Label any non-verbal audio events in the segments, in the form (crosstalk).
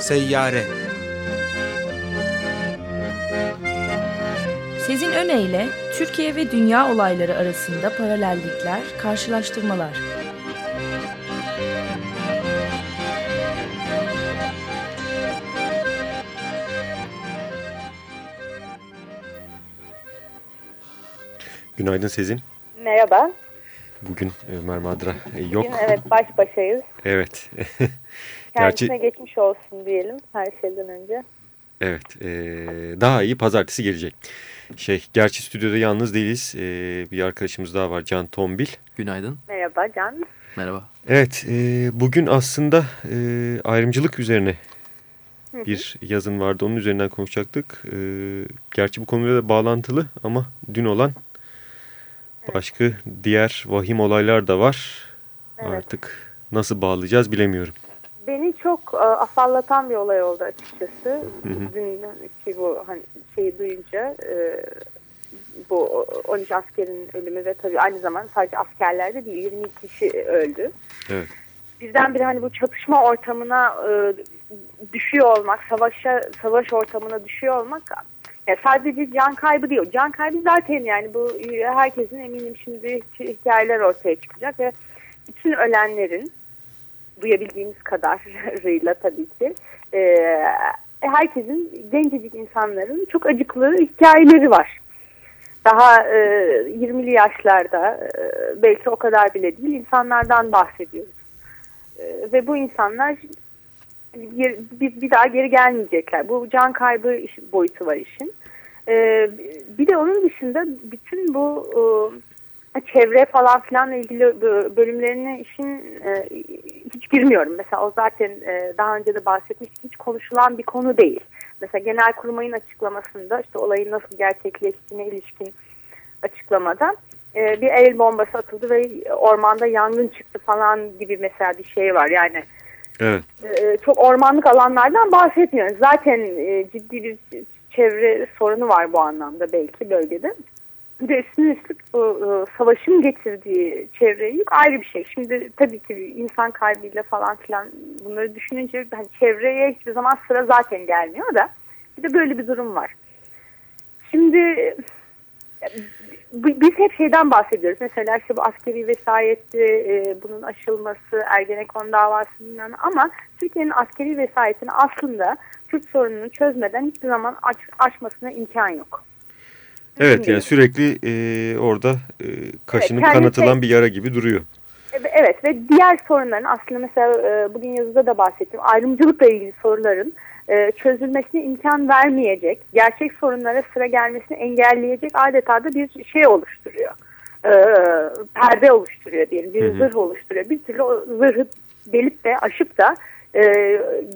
Seyyare Sezin Öne Türkiye ve dünya olayları arasında paralellikler, karşılaştırmalar. Günaydın Sezin. Merhaba. Bugün Ömer Madra e, yok. Bugün evet baş başayız. Evet. (laughs) Kendisine Gerçi... geçmiş olsun diyelim her şeyden önce. Evet. E, daha iyi pazartesi gelecek. Şey, gerçi stüdyoda yalnız değiliz. E, bir arkadaşımız daha var Can Tombil. Günaydın. Merhaba Can. Merhaba. Evet. E, bugün aslında e, ayrımcılık üzerine bir yazın vardı. Onun üzerinden konuşacaktık. E, gerçi bu konuyla da bağlantılı ama dün olan başka diğer vahim olaylar da var. Evet. Artık nasıl bağlayacağız bilemiyorum. Beni çok e, afallatan bir olay oldu açıkçası. Dün ki bu hani şeyi duyunca e, bu 13 askerin ölümü ve tabii aynı zamanda sadece askerlerde değil 20 kişi öldü. Evet. Birdenbire hani bu çatışma ortamına e, düşüyor olmak, savaşa savaş ortamına düşüyor olmak ya sadece can kaybı değil. Can kaybı zaten yani bu herkesin eminim şimdi hikayeler ortaya çıkacak ve bütün ölenlerin duyabildiğimiz kadarıyla tabii ki e, herkesin gencecik insanların çok acıklı hikayeleri var. Daha e, 20'li yaşlarda e, belki o kadar bile değil insanlardan bahsediyoruz. E, ve bu insanlar bir, bir, bir daha geri gelmeyecekler. Bu can kaybı iş, boyutu var işin. Ee, bir de onun dışında bütün bu e, çevre falan filanla ilgili bölümlerine işin e, hiç girmiyorum. Mesela o zaten e, daha önce de bahsetmiştik hiç konuşulan bir konu değil. Mesela genel kurmayın açıklamasında işte olayın nasıl gerçekleştiğine ilişkin açıklamada e, bir el bombası atıldı ve ormanda yangın çıktı falan gibi mesela bir şey var. Yani evet. e, çok ormanlık alanlardan bahsetmiyoruz. Zaten e, ciddi bir çevre sorunu var bu anlamda belki bölgede. Bir de üstüne üstlük bu e, savaşın getirdiği çevre yük ayrı bir şey. Şimdi tabii ki insan kaybıyla falan filan bunları düşününce hani çevreye hiçbir zaman sıra zaten gelmiyor da bir de böyle bir durum var. Şimdi biz hep şeyden bahsediyoruz. Mesela işte bu askeri vesayetti, e, bunun aşılması, Ergenekon davası bilmem ama Türkiye'nin askeri vesayetini aslında Kürt sorununu çözmeden hiçbir zaman aç, açmasına imkan yok. Evet yani sürekli e, orada e, kaşınıp evet, kanatılan bir yara gibi duruyor. Evet ve diğer sorunların aslında mesela e, bugün yazıda da bahsettim ayrımcılıkla ilgili soruların e, çözülmesine imkan vermeyecek, gerçek sorunlara sıra gelmesini engelleyecek adeta da bir şey oluşturuyor. E, perde oluşturuyor diyelim, bir hı hı. zırh oluşturuyor. Bir türlü o zırhı delip de aşıp da e,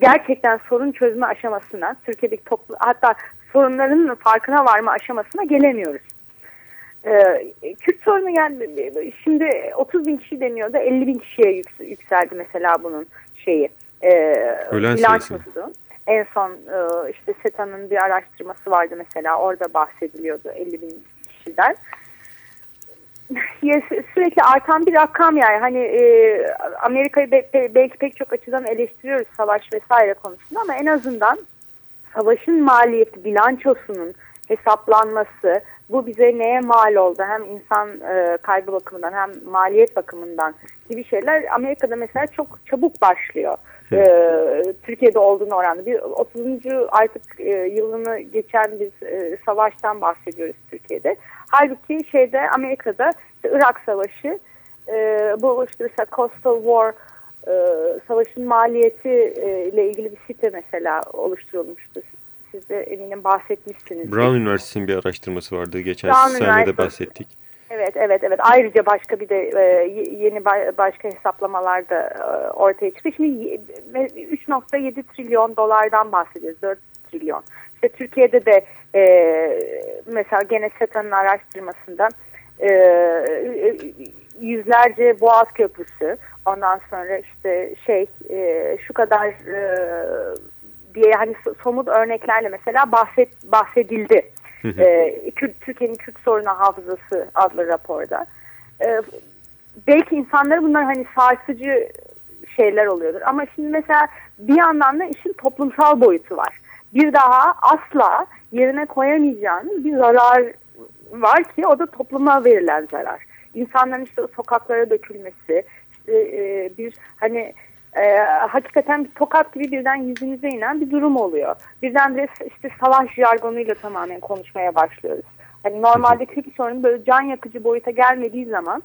gerçekten sorun çözme aşamasına, Türkiye'deki toplu, hatta sorunların farkına varma aşamasına gelemiyoruz. Ee, Kürt sorunu yani şimdi 30 bin kişi deniyordu 50 bin kişiye yükseldi mesela bunun şeyi e, bilançosu. En son e, işte SETA'nın bir araştırması vardı mesela orada bahsediliyordu 50 bin kişiden. (laughs) Sürekli artan bir rakam yani hani e, Amerika'yı be, belki pek çok açıdan eleştiriyoruz savaş vesaire konusunda ama en azından savaşın maliyeti bilançosunun hesaplanması bu bize neye mal oldu hem insan e, kaybı bakımından hem maliyet bakımından gibi şeyler Amerika'da mesela çok çabuk başlıyor e, Türkiye'de olduğunu oranla. Bir 30. artık e, yılını geçen bir e, savaştan bahsediyoruz Türkiye'de. Halbuki şeyde Amerika'da işte Irak Savaşı e, bu işte Coastal War e, savaşın maliyeti e, ile ilgili bir site mesela oluşturulmuştu. Siz de eminim bahsetmişsiniz. Brown Üniversitesi'nin bir araştırması vardı. Geçen sene de bahsettik. Evet, evet, evet. Ayrıca başka bir de e, yeni başka hesaplamalar da e, ortaya çıktı. Şimdi 3.7 trilyon dolardan bahsediyoruz. 4 trilyon. İşte Türkiye'de de e, mesela gene SETA'nın araştırmasında e, yüzlerce Boğaz Köprüsü, ondan sonra işte şey e, şu kadar e, diye hani somut örneklerle mesela bahset, bahsedildi e, Türkiye'nin Kürt sorunu hafızası adlı raporda. E, belki insanları bunlar hani sarsıcı şeyler oluyordur. Ama şimdi mesela bir yandan da işin toplumsal boyutu var. Bir daha asla yerine koyamayacağınız bir zarar var ki o da topluma verilen zarar. İnsanların işte sokaklara dökülmesi, işte e, bir hani e, hakikaten bir tokat gibi birden yüzünüze inen bir durum oluyor. Birdenbire işte savaş jargonuyla tamamen konuşmaya başlıyoruz. Hani normalde kötü sorun böyle can yakıcı boyuta gelmediği zaman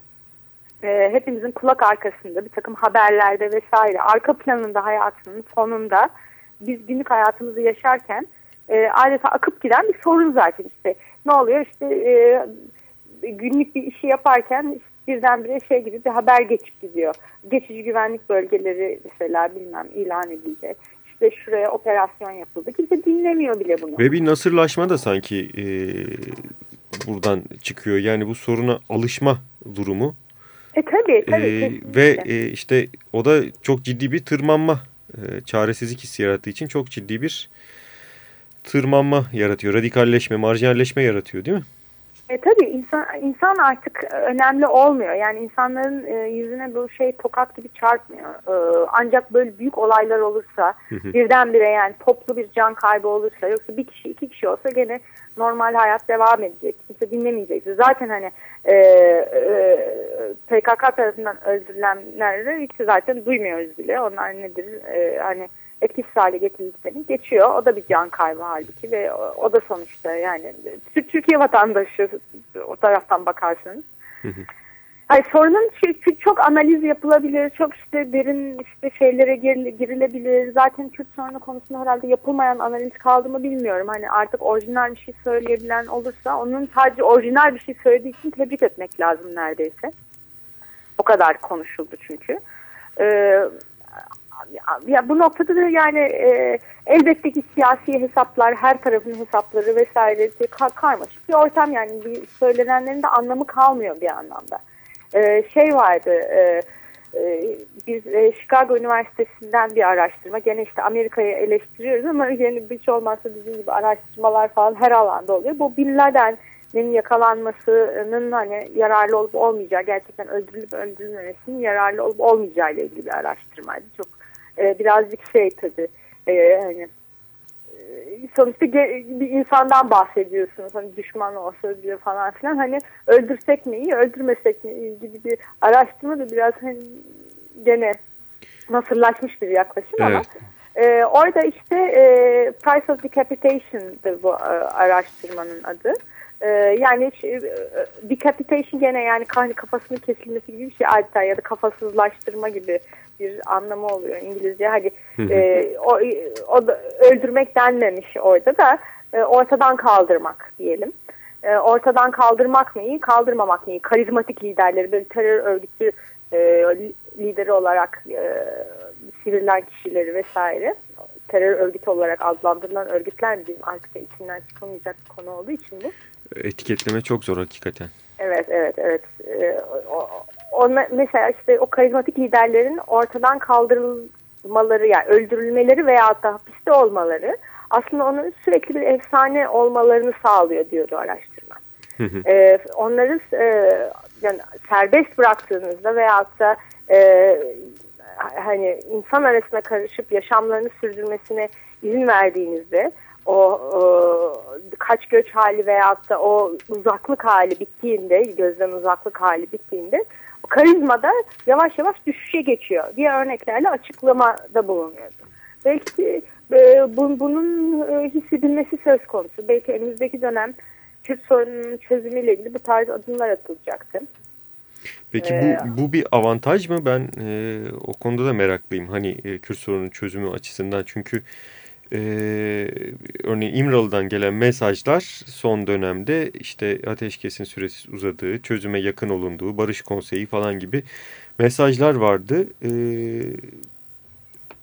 e, hepimizin kulak arkasında bir takım haberlerde vesaire arka planında hayatının sonunda biz günlük hayatımızı yaşarken e, adeta akıp giden bir sorun zaten işte. Ne oluyor işte e, günlük bir işi yaparken birdenbire şey gibi bir haber geçip gidiyor. Geçici güvenlik bölgeleri mesela bilmem ilan edilecek. İşte şuraya operasyon yapıldı. Kimse dinlemiyor bile bunu. Ve bir nasırlaşma da sanki e, buradan çıkıyor. Yani bu soruna alışma durumu. E tabii tabii. E, ve e, işte o da çok ciddi bir tırmanma, e, çaresizlik hissi yarattığı için çok ciddi bir tırmanma yaratıyor. Radikalleşme, marjinalleşme yaratıyor değil mi? E, tabii insan, insan artık önemli olmuyor. Yani insanların e, yüzüne bu şey tokat gibi çarpmıyor. E, ancak böyle büyük olaylar olursa birdenbire yani toplu bir can kaybı olursa yoksa bir kişi iki kişi olsa gene normal hayat devam edecek. Kimse dinlemeyecek. Zaten hani e, e, PKK tarafından öldürülenleri hiç zaten duymuyoruz bile. Onlar nedir? E, hani etkisiz hale getirildiğini geçiyor. O da bir can kaybı halbuki ve o, da sonuçta yani Türkiye vatandaşı o taraftan bakarsanız. Hayır, sorunun çok analiz yapılabilir, çok işte derin işte şeylere girilebilir. Zaten Kürt sorunu konusunda herhalde yapılmayan analiz kaldı mı bilmiyorum. Hani artık orijinal bir şey söyleyebilen olursa onun sadece orijinal bir şey söylediği için tebrik etmek lazım neredeyse. O kadar konuşuldu çünkü. Ee, ya bu noktada da yani e, elbette ki siyasi hesaplar, her tarafın hesapları vesaire ka karmaşık bir ortam yani bir söylenenlerin de anlamı kalmıyor bir anlamda. E, şey vardı, e, e, biz e, Chicago Üniversitesi'nden bir araştırma, gene işte Amerika'yı eleştiriyoruz ama yani hiç olmazsa bizim gibi araştırmalar falan her alanda oluyor. Bu Bin Laden'in yakalanmasının hani yararlı olup olmayacağı, gerçekten öldürülüp öldürülmemesinin yararlı olup olmayacağı ile ilgili bir araştırmaydı. Çok e, birazcık şey tabii e, hani e, sonuçta bir insandan bahsediyorsunuz hani düşman olsa diyor falan filan hani öldürsek mi iyi öldürmesek mi iyi gibi bir araştırma da biraz hani gene nasırlaşmış bir yaklaşım evet. ama e, orada işte e, Price of Decapitation'dır bu e, araştırmanın adı. E, yani şey, decapitation gene yani kafasının kesilmesi gibi bir şey adeta ya da kafasızlaştırma gibi bir anlamı oluyor İngilizce. Hani e, o, o da öldürmek denmemiş orada da e, ortadan kaldırmak diyelim. E, ortadan kaldırmak mı iyi, kaldırmamak mı iyi? Karizmatik liderleri, böyle terör örgütü e, lideri olarak e, sivrilen kişileri vesaire terör örgütü olarak adlandırılan örgütler mi diyeyim artık içinden çıkamayacak bir konu olduğu için bu. Etiketleme çok zor hakikaten. Evet, evet, evet. Ee, o, ona, mesela işte o karizmatik liderlerin ortadan kaldırılmaları yani öldürülmeleri veya da hapiste olmaları aslında onun sürekli bir efsane olmalarını sağlıyor diyordu araştırma. ee, onları e, yani serbest bıraktığınızda veyahut da e, hani insan arasına karışıp yaşamlarını sürdürmesine izin verdiğinizde o, o kaç göç hali veyahut da o uzaklık hali bittiğinde gözden uzaklık hali bittiğinde karizma da yavaş yavaş düşüşe geçiyor diye örneklerle açıklamada bulunuyordu. Belki e, bu, bunun e, hissedilmesi söz konusu. Belki önümüzdeki dönem Kürt sorununun çözümüyle ilgili bu tarz adımlar atılacaktı. Peki bu, ee, bu bir avantaj mı? Ben e, o konuda da meraklıyım. Hani e, Kürt sorunun çözümü açısından. Çünkü e, örneğin İmralı'dan gelen mesajlar son dönemde işte ateşkesin süresi uzadığı, çözüme yakın olunduğu, barış konseyi falan gibi mesajlar vardı. E,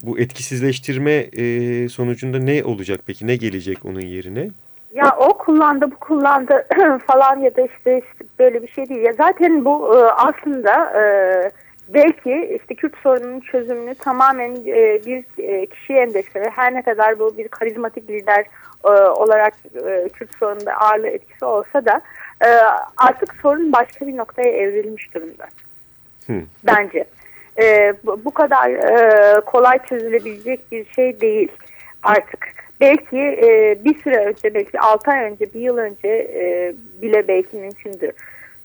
bu etkisizleştirme e, sonucunda ne olacak peki? Ne gelecek onun yerine? Ya o kullandı, bu kullandı (clears throat) falan ya da işte, işte böyle bir şey değil. Ya zaten bu e, aslında... E, belki işte Kürt sorununun çözümünü tamamen e, bir e, kişiye endeksle her ne kadar bu bir karizmatik lider e, olarak e, Kürt sorununda ağırlığı etkisi olsa da e, artık sorun başka bir noktaya evrilmiş durumda. Hmm. Bence. e, bu, bu kadar e, kolay çözülebilecek bir şey değil artık. Belki e, bir süre önce, belki 6 ay önce, bir yıl önce e, bile belki mümkündür.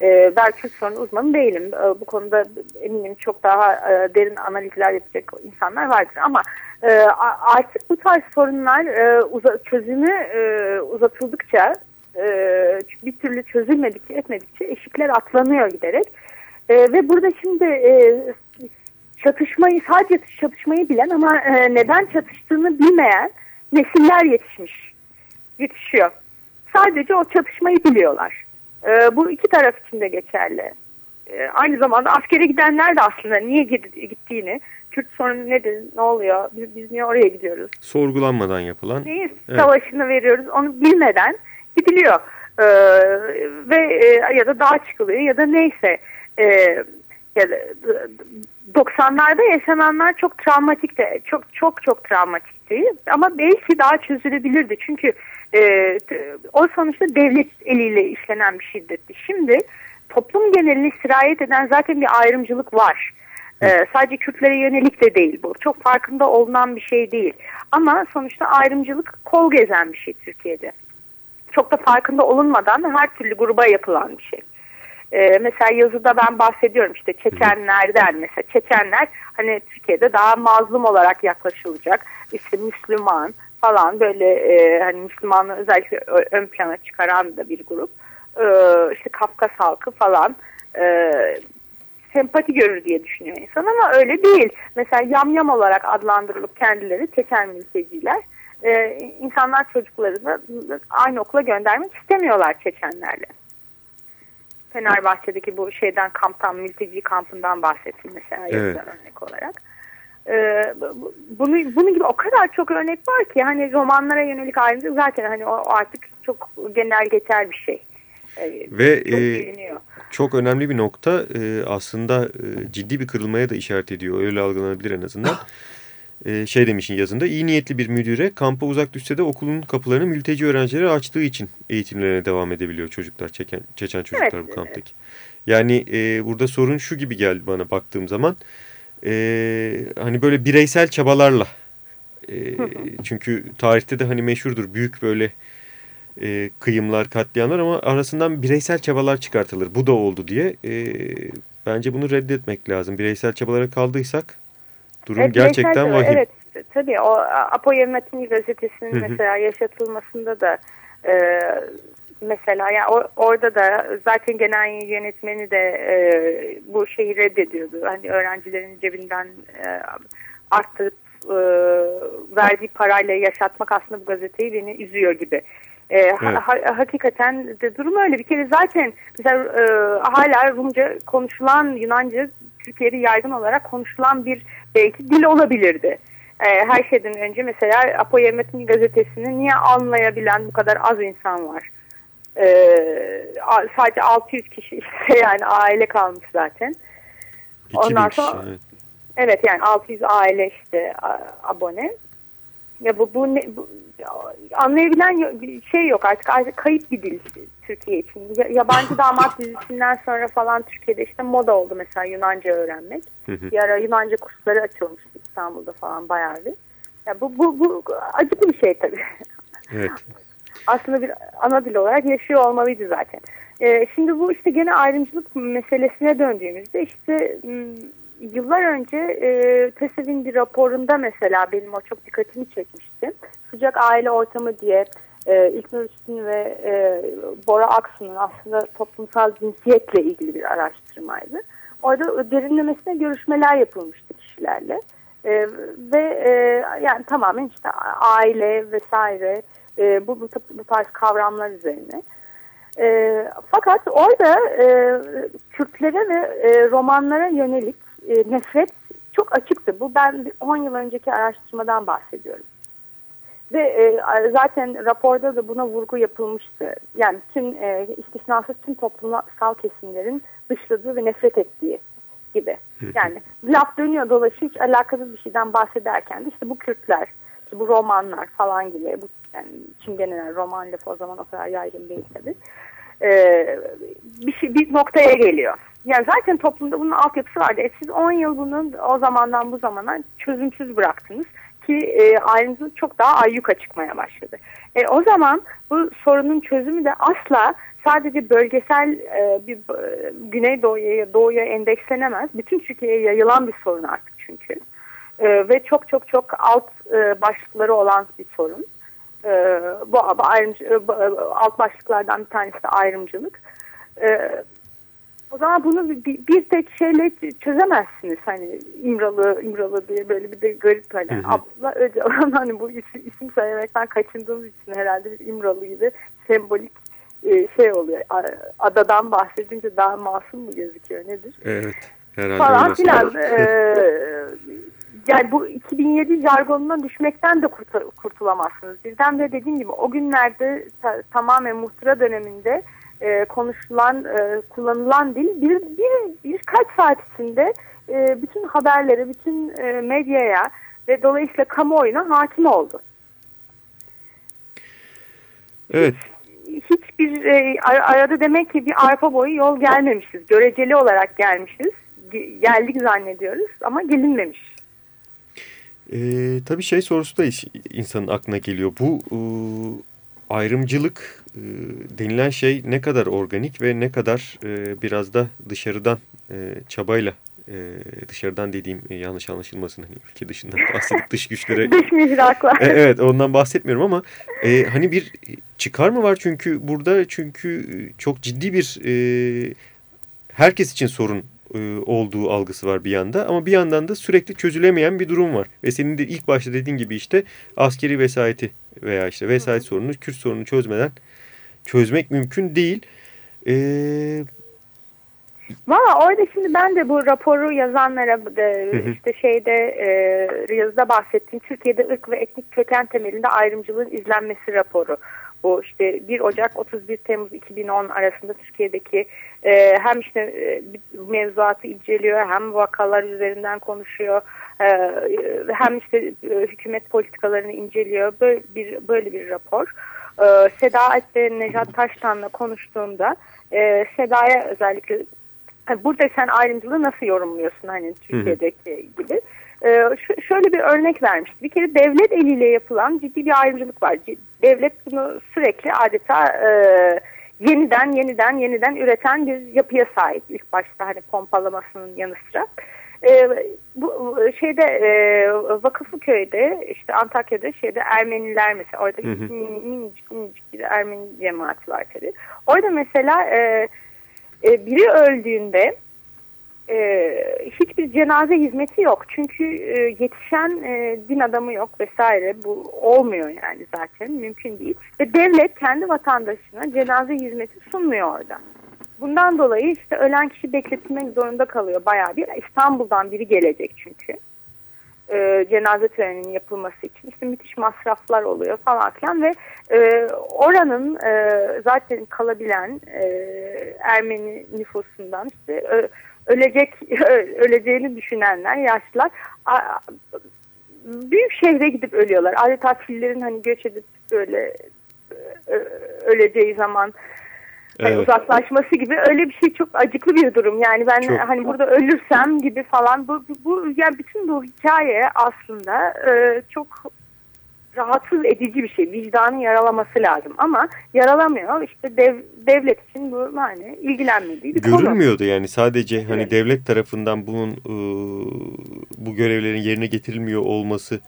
E, ben Kürt sorunu uzmanı değilim. E, bu konuda eminim çok daha e, derin analizler yapacak insanlar vardır. Ama e, artık bu tarz sorunlar e, çözümü e, uzatıldıkça, bir türlü çözülmedikçe, etmedikçe eşikler atlanıyor giderek. Ve burada şimdi çatışmayı sadece çatışmayı bilen ama neden çatıştığını bilmeyen nesiller yetişmiş. Yetişiyor. Sadece o çatışmayı biliyorlar. E, bu iki taraf için de geçerli. E, aynı zamanda askere gidenler de aslında niye gittiğini, Kürt sorunu nedir, ne oluyor, biz, biz niye oraya gidiyoruz? Sorgulanmadan yapılan. Neyin evet. savaşını veriyoruz onu bilmeden gidiliyor. E, ve e, ya da dağa çıkılıyor ya da neyse. E, ya da 90'larda yaşananlar çok travmatikti. Çok çok çok travmatikti. Ama belki daha çözülebilirdi. Çünkü e, o sonuçta devlet eliyle işlenen bir şiddetti. Şimdi toplum genelini sirayet eden zaten bir ayrımcılık var. Ee, sadece Kürtlere yönelik de değil bu. Çok farkında olunan bir şey değil. Ama sonuçta ayrımcılık kol gezen bir şey Türkiye'de. Çok da farkında olunmadan her türlü gruba yapılan bir şey. Ee, mesela yazıda ben bahsediyorum işte Çeçenlerden mesela Çeçenler hani Türkiye'de daha mazlum olarak yaklaşılacak işte Müslüman falan böyle e, hani Müslümanlığı özellikle ön plana çıkaran da bir grup e, işte Kafkas halkı falan e, sempati görür diye düşünüyor insan ama öyle değil. Mesela yamyam olarak adlandırılıp kendileri Çeçen mülteciler e, insanlar çocuklarını aynı okula göndermek istemiyorlar Çeçenlerle. Fenerbahçe'deki bu şeyden kamptan, mülteci kampından bahsettim mesela evet. örnek olarak. Ee, bunu, bunun gibi o kadar çok örnek var ki hani romanlara yönelik ayrımcılık zaten hani o artık çok genel geçer bir şey. Ee, Ve çok, e, çok önemli bir nokta e, aslında e, ciddi bir kırılmaya da işaret ediyor. Öyle algılanabilir en azından. (laughs) e, şey demişin yazında iyi niyetli bir müdüre kampa uzak düşse de okulun kapılarını mülteci öğrencilere açtığı için eğitimlerine devam edebiliyor çocuklar, çeken, çeken çocuklar evet, bu kamptaki. Yani e, burada sorun şu gibi geldi bana baktığım zaman. E, hani böyle bireysel çabalarla. E, (laughs) çünkü tarihte de hani meşhurdur büyük böyle e, kıyımlar, katliamlar ama arasından bireysel çabalar çıkartılır. Bu da oldu diye. E, bence bunu reddetmek lazım. Bireysel çabalara kaldıysak Durum evet, gerçekten vahim. Evet tabii o Apo Yevmetini gazetesinin mesela yaşatılmasında da e, mesela yani or, orada da zaten genel yönetmeni de e, bu şeyi reddediyordu. Hani öğrencilerin cebinden e, arttırıp e, verdiği parayla yaşatmak aslında bu gazeteyi beni üzüyor gibi. E, evet. ha, hakikaten de durum öyle. Bir kere zaten mesela e, hala Rumca konuşulan Yunanca Türkiye'de yaygın olarak konuşulan bir belki dil olabilirdi. Ee, her şeyden önce mesela Apo Yevmet'in gazetesini niye anlayabilen bu kadar az insan var? Ee, sadece 600 kişi işte (laughs) yani aile kalmış zaten. Ondan sonra kişi, evet. evet yani 600 aile işte abone. Ya bu, bu, ne, bu anlayabilen şey yok artık artık kayıp bir dil Türkiye için. Yabancı (laughs) damat dizisinden sonra falan Türkiye'de işte moda oldu mesela Yunanca öğrenmek. bir ara Yunanca kursları açılmıştı İstanbul'da falan bayağı bir. Ya bu, bu, bu acıklı bir şey tabii. Evet. (laughs) Aslında bir ana dil olarak yaşıyor olmalıydı zaten. Ee, şimdi bu işte gene ayrımcılık meselesine döndüğümüzde işte yıllar önce e, TESEV'in raporunda mesela benim o çok dikkatimi çekmişti. Sıcak aile ortamı diye e, İlknur Üstün ve e, Bora Aksu'nun aslında toplumsal cinsiyetle ilgili bir araştırmaydı. Orada derinlemesine görüşmeler yapılmıştı kişilerle. E, ve e, yani tamamen işte aile vesaire e, bu, bu, bu tarz kavramlar üzerine. E, fakat orada e, Kürtlere ve e, romanlara yönelik e, nefret çok açıktı. Bu ben 10 yıl önceki araştırmadan bahsediyorum. Ve e, zaten raporda da buna vurgu yapılmıştı. Yani tüm e, istisnasız tüm toplumsal kesimlerin dışladığı ve nefret ettiği gibi. Yani laf dönüyor dolaşıyor hiç alakasız bir şeyden bahsederken de işte bu Kürtler, işte bu romanlar falan gibi. Bu, yani çingeneler roman lafı o zaman o kadar yaygın değil tabii. e, bir, şey, bir noktaya geliyor. Yani zaten toplumda bunun altyapısı vardı. E siz 10 yıl bunun o zamandan bu zamana çözümsüz bıraktınız ki e, ayrımcılık çok daha ayyuka çıkmaya başladı. E, o zaman bu sorunun çözümü de asla sadece bölgesel e, bir e, Güneydoğu'ya doğuya endekslenemez. Bütün Türkiye'ye yayılan bir sorun artık çünkü. E, ve çok çok çok alt e, başlıkları olan bir sorun. E, bu ayrımcı, e, alt başlıklardan bir tanesi de ayrımcılık. E, o zaman bunu bir, bir tek şeyle çözemezsiniz. Hani İmralı, İmralı diye böyle bir de garip hani hı hı. Abdullah Öcalan hani bu isim, isim söylemekten kaçındığımız için herhalde bir İmralı gibi sembolik e, şey oluyor. Adadan bahsedince daha masum mu gözüküyor nedir? Evet. Herhalde Falan filan. e, (laughs) yani bu 2007 jargonuna düşmekten de kurtulamazsınız. Bizden de dediğim gibi o günlerde ta tamamen muhtıra döneminde e, konuşulan, e, kullanılan dil bir, bir birkaç saat içinde e, bütün haberlere, bütün e, medyaya ve dolayısıyla kamuoyuna hakim oldu. Evet. Hiçbir e, arada demek ki bir arpa boyu yol gelmemişiz. Göreceli olarak gelmişiz. Geldik zannediyoruz ama gelinmemiş. Ee, tabii şey sorusu da insanın aklına geliyor. Bu e, ayrımcılık e, denilen şey ne kadar organik ve ne kadar e, biraz da dışarıdan e, çabayla e, dışarıdan dediğim e, yanlış anlaşılmasın hani ülke dışından (laughs) bahsedip dış güçlere dış mihraklar. E, evet ondan bahsetmiyorum ama e, hani bir çıkar mı var çünkü burada çünkü çok ciddi bir e, herkes için sorun e, olduğu algısı var bir yanda ama bir yandan da sürekli çözülemeyen bir durum var. Ve senin de ilk başta dediğin gibi işte askeri vesayeti veya işte vesayet sorunu, Kürt sorununu çözmeden çözmek mümkün değil. Ee, Valla orada şimdi ben de bu raporu yazanlara de, işte şeyde e, yazıda bahsettiğim Türkiye'de ırk ve etnik köken temelinde ayrımcılığın izlenmesi raporu. Bu işte 1 Ocak 31 Temmuz 2010 arasında Türkiye'deki e, hem işte e, mevzuatı inceliyor hem vakalar üzerinden konuşuyor e, hem işte e, hükümet politikalarını inceliyor böyle bir böyle bir rapor. E, Seda ve Nejat Taştan'la konuştuğumda e, Seda'ya özellikle burada sen ayrımcılığı nasıl yorumluyorsun hani Türkiye'deki hı. gibi. Ee, şöyle bir örnek vermişti. Bir kere devlet eliyle yapılan ciddi bir ayrımcılık var. Devlet bunu sürekli adeta e, yeniden yeniden yeniden üreten bir yapıya sahip. İlk başta hani pompalamasının yanı sıra. E, bu şeyde e, Vakıflıköy'de işte Antakya'da şeyde Ermeniler mesela orada hı hı. minicik minicik bir Ermeni cemaati var tabii. Orada mesela e, e, biri öldüğünde e, hiçbir cenaze hizmeti yok. Çünkü e, yetişen e, din adamı yok vesaire. Bu olmuyor yani zaten mümkün değil. Ve devlet kendi vatandaşına cenaze hizmeti sunmuyor orada. Bundan dolayı işte ölen kişi bekletilmek zorunda kalıyor bayağı bir. İstanbul'dan biri gelecek çünkü. E, cenaze töreninin yapılması için işte müthiş masraflar oluyor falan filan ve e, oranın e, zaten kalabilen e, Ermeni nüfusundan işte e, ölecek (laughs) öleceğini düşünenler yaşlılar büyük şehre gidip ölüyorlar. Adeta fillerin hani göç edip böyle öleceği zaman hani uzaklaşması gibi öyle bir şey çok acıklı bir durum. Yani ben çok. hani burada ölürsem gibi falan bu, bu yani bütün bu hikaye aslında e, çok rahatsız edici bir şey. Vicdanı yaralaması lazım ama yaralamıyor. İşte dev, devlet için bu hani ilgilenmediği bir Görülmüyordu konu. yani sadece hani devlet tarafından bunun e, bu görevlerin yerine getirilmiyor olması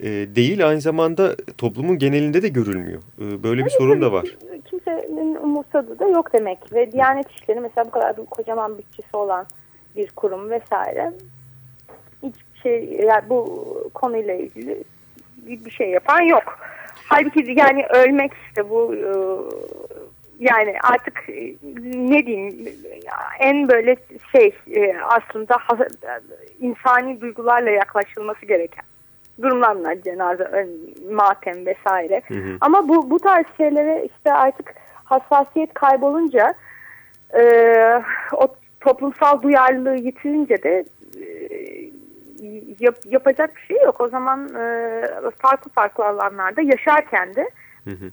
e, değil aynı zamanda toplumun genelinde de görülmüyor. E, böyle bir sorun da var. Kimsenin umursadığı da yok demek ve Diyanet İşleri mesela bu kadar bir kocaman bütçesi olan bir kurum vesaire hiçbir şey yani bu konuyla ilgili bir şey yapan yok. Halbuki yani ölmek işte bu e, yani artık e, ne diyeyim en böyle şey e, aslında insani duygularla yaklaşılması gereken durumlar cenaze, matem vesaire. Hı hı. Ama bu bu tarz şeylere işte artık hassasiyet kaybolunca o toplumsal duyarlılığı yitirince de yap, yapacak bir şey yok. O zaman e, farklı farklı alanlarda yaşarken de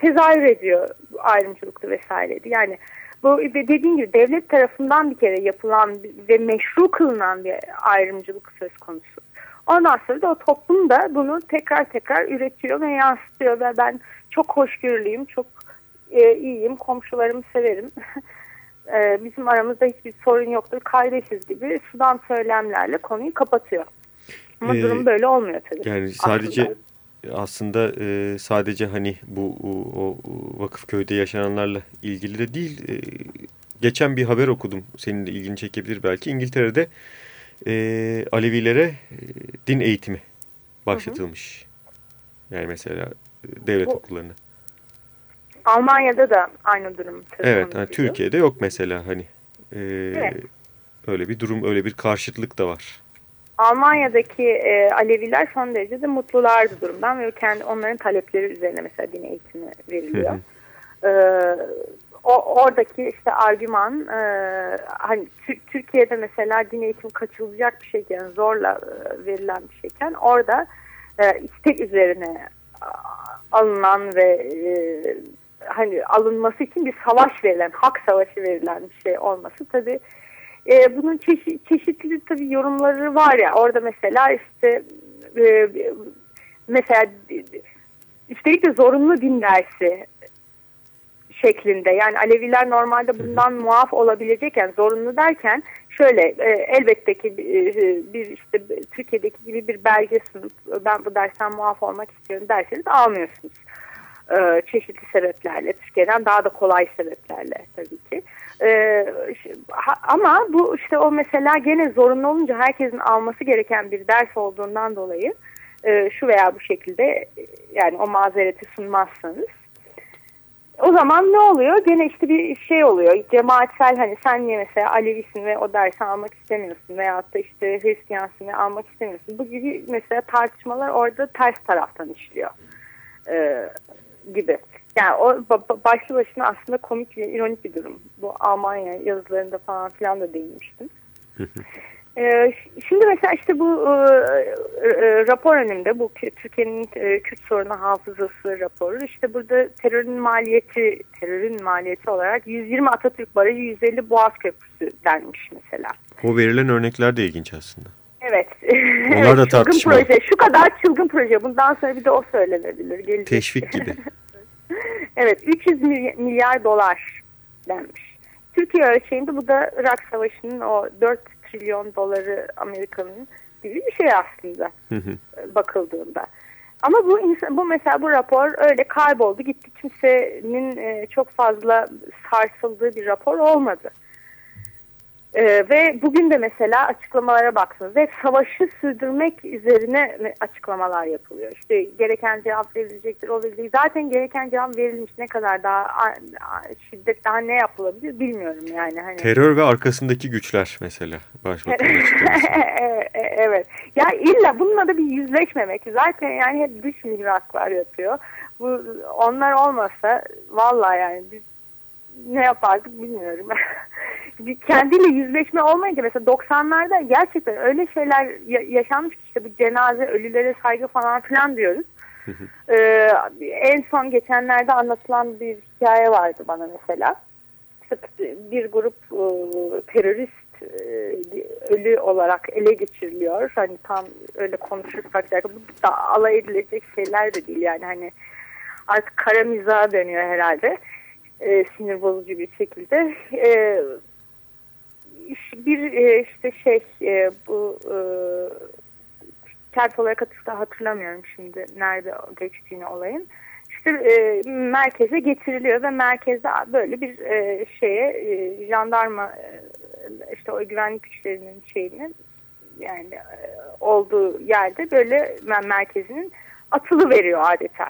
tezahür ediyor ayrımcılıklı vesaireydi. Yani bu dediğim gibi devlet tarafından bir kere yapılan ve meşru kılınan bir ayrımcılık söz konusu. Ondan sonra da o toplum da bunu tekrar tekrar üretiyor ve yansıtıyor ve ben çok hoşgörülüyüm, çok e, iyiyim, komşularımı severim. (laughs) e, bizim aramızda hiçbir sorun yoktur, kardeşiz gibi sudan söylemlerle konuyu kapatıyor. Ama ee, durum böyle olmuyor tabii. Yani sadece aslında, aslında e, sadece hani bu o, o Vakıfköy'de yaşananlarla ilgili de değil. E, geçen bir haber okudum. Senin de ilgini çekebilir belki. İngiltere'de e, Alevilere e, din eğitimi başlatılmış. Hı hı. Yani mesela e, devlet bu, okullarına. Almanya'da da aynı durum. Evet, yani Türkiye'de yok mesela hani. E, evet. Öyle bir durum, öyle bir karşıtlık da var. Almanya'daki e, Aleviler son derece de mutlulardı durumdan ve kendi onların talepleri üzerine mesela din eğitimi veriliyor. Hı hı. E, o, oradaki işte argüman e, hani Türkiye'de mesela din eğitimi kaçılacak bir şeyken zorla e, verilen bir şeyken orada e, istek üzerine alınan ve e, hani alınması için bir savaş verilen, hak savaşı verilen bir şey olması tabii e, bunun çeşi, çeşitli tabii yorumları var ya orada mesela işte e, mesela üstelik de zorunlu din dersi şeklinde yani Aleviler normalde bundan muaf olabilecekken zorunlu derken şöyle e, elbette ki e, bir işte Türkiye'deki gibi bir belge sunup ben bu dersten muaf olmak istiyorum derseniz almıyorsunuz. E, çeşitli sebeplerle Türkiye'den daha da kolay sebeplerle tabii ki. E, ama bu işte o mesela gene zorunlu olunca herkesin alması gereken bir ders olduğundan dolayı e, şu veya bu şekilde yani o mazereti sunmazsanız o zaman ne oluyor? Gene işte bir şey oluyor. Cemaatsel hani sen niye mesela Alevisin ve o dersi almak istemiyorsun veyahut da işte Hristiyansın ve almak istemiyorsun. Bu gibi mesela tartışmalar orada ters taraftan işliyor ee, gibi. Yani o başlı başına aslında komik ve ironik bir durum. Bu Almanya yazılarında falan filan da değinmiştim. (laughs) Ee, şimdi mesela işte bu e, e, rapor önümde bu Türkiye'nin e, Kürt sorunu hafızası raporu işte burada terörün maliyeti terörün maliyeti olarak 120 Atatürk Barajı 150 Boğaz Köprüsü denmiş mesela. O verilen örnekler de ilginç aslında. Evet. Onlar (laughs) da tartışmalı. Proje. Şu kadar çılgın proje. Bundan sonra bir de o söylenebilir. Gelecek. Teşvik gibi. (laughs) evet 300 milyar dolar denmiş. Türkiye ölçeğinde bu da Irak Savaşı'nın o 4 trilyon doları Amerika'nın gibi bir şey aslında bakıldığında. Ama bu insan, bu mesela bu rapor öyle kayboldu gitti kimsenin e, çok fazla sarsıldığı bir rapor olmadı. Ee, ve bugün de mesela açıklamalara baktığınızda hep savaşı sürdürmek üzerine açıklamalar yapılıyor. İşte gereken cevap verilecektir, o verilecek. Zaten gereken cevap verilmiş ne kadar daha şiddet daha ne yapılabilir bilmiyorum yani. Hani... Terör ve arkasındaki güçler mesela başbakanın (laughs) açıklaması. evet. Ya illa bununla da bir yüzleşmemek. Zaten yani hep dış mihraklar yapıyor. Bu onlar olmasa vallahi yani biz ne yapardık bilmiyorum. (laughs) kendiyle yüzleşme olmayınca mesela 90'larda gerçekten öyle şeyler yaşanmış ki işte bu cenaze, ölülere saygı falan filan diyoruz. ee, en son geçenlerde anlatılan bir hikaye vardı bana mesela. Bir grup e, terörist e, ölü olarak ele geçiriliyor. Hani tam öyle konuşursak bu da alay edilecek şeyler de değil yani hani artık kara mizaha dönüyor herhalde. E, sinir bozucu bir şekilde. E, bir e, işte şey e, bu e, kent olarak atıfta hatırlamıyorum şimdi nerede geçtiğini olayın. İşte e, merkeze getiriliyor ve merkezde böyle bir e, şeye e, jandarma e, işte o güvenlik güçlerinin şeyinin yani e, olduğu yerde böyle merkezinin atılı veriyor adeta.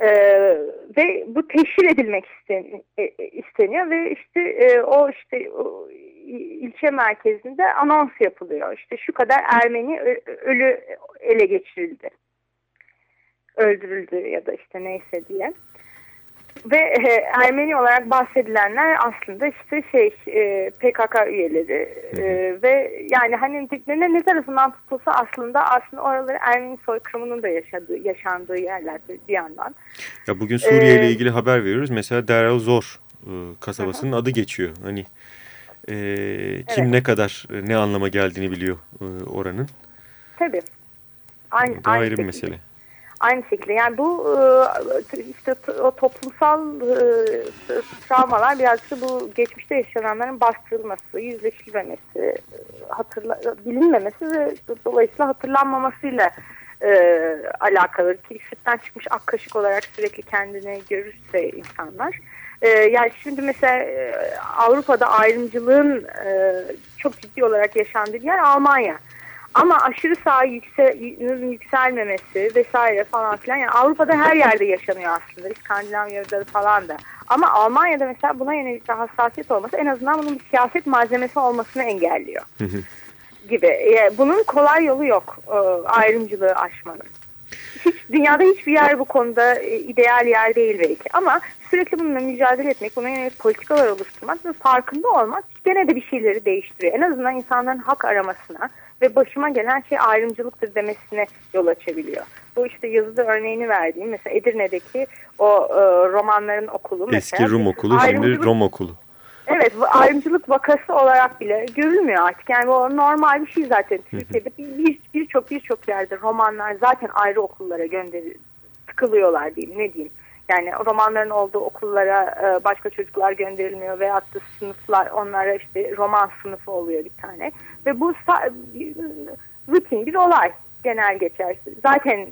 Ee, ve bu teşhir edilmek isten, e, isteniyor ve işte e, o işte o, ilçe merkezinde anons yapılıyor. İşte şu kadar Ermeni ölü ele geçirildi. Öldürüldü ya da işte neyse diye. Ve e, Ermeni olarak bahsedilenler aslında işte şey e, PKK üyeleri e, ve yani hani ne, ne tarafından tutulsa aslında aslında oraları Ermeni soykırımının da yaşadığı yaşandığı yerler bir yandan. Ya bugün Suriye ile ee, ilgili haber veriyoruz. Mesela Deral Zor e, kasabasının adı geçiyor. Hani e, kim evet. ne kadar e, ne anlama geldiğini biliyor e, oranın. Tabii. Aynı, o da aynı ayrı bir mesele. Aynı şekilde yani bu e, işte o toplumsal e, travmalar birazcık bu geçmişte yaşananların bastırılması, yüzleşilmemesi, hatırla, bilinmemesi ve dolayısıyla hatırlanmamasıyla e, alakalı. Kilisitten çıkmış ak kaşık olarak sürekli kendini görürse insanlar. E, yani şimdi mesela e, Avrupa'da ayrımcılığın e, çok ciddi olarak yaşandığı yer Almanya. Ama aşırı sağ yüksel, yükselmemesi vesaire falan filan yani Avrupa'da her yerde yaşanıyor aslında. İskandinavya'da falan da. Ama Almanya'da mesela buna yönelik bir hassasiyet olması en azından bunun bir siyaset malzemesi olmasını engelliyor. gibi. Bunun kolay yolu yok e, ayrımcılığı aşmanın. Hiç, (laughs) dünyada hiçbir yer bu konuda e, ideal yer değil belki ama sürekli bununla mücadele etmek, buna yönelik politikalar oluşturmak ve farkında olmak gene de bir şeyleri değiştiriyor. En azından insanların hak aramasına ve başıma gelen şey ayrımcılıktır demesine yol açabiliyor. Bu işte yazıda örneğini verdiğim mesela Edirne'deki o e, romanların okulu. Eski mesela, Rum okulu şimdi Rom okulu. Evet ayrımcılık vakası olarak bile görülmüyor artık. Yani bu normal bir şey zaten. Türkiye'de birçok bir, birçok yerde romanlar zaten ayrı okullara gönderi tıkılıyorlar diyeyim ne diyeyim. Yani romanların olduğu okullara e, başka çocuklar gönderilmiyor veyahut da sınıflar onlara işte roman sınıfı oluyor bir tane. Ve bu rutin bir olay genel geçer. Zaten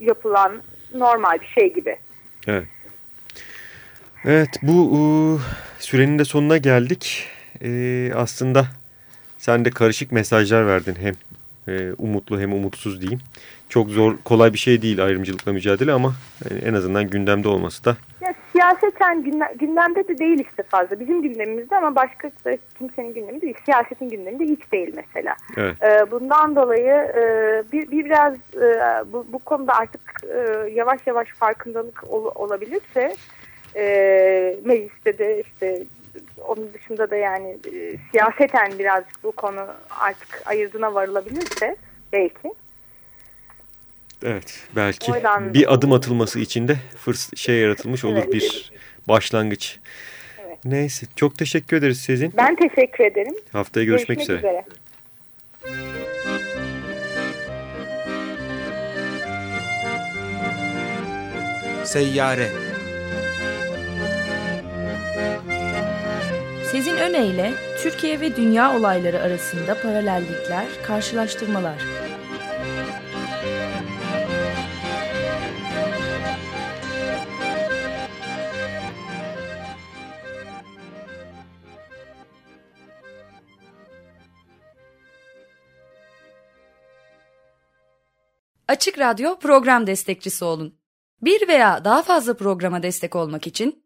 yapılan normal bir şey gibi. Evet. Evet bu sürenin de sonuna geldik. Ee, aslında sen de karışık mesajlar verdin hem e, umutlu hem umutsuz diyeyim. Çok zor kolay bir şey değil ayrımcılıkla mücadele ama yani en azından gündemde olması da. Ya, siyaseten gündemde de değil işte fazla. Bizim gündemimizde ama başka kimsenin gündemi değil. Siyasetin gündeminde hiç değil mesela. Evet. Bundan dolayı e, bir, bir biraz e, bu, bu konuda artık e, yavaş yavaş farkındalık ol, olabilirse e, mecliste de işte onun dışında da yani e, siyaseten birazcık bu konu artık ayırdığına varılabilirse belki. Evet belki Oradan... bir adım atılması için de fırs şey yaratılmış olur evet. bir başlangıç. Evet. Neyse çok teşekkür ederiz sizin. Ben teşekkür ederim. Haftaya görüşmek, görüşmek üzere. üzere. Seyyare Sezin Öne Türkiye ve dünya olayları arasında paralellikler, karşılaştırmalar. Açık Radyo program destekçisi olun. Bir veya daha fazla programa destek olmak için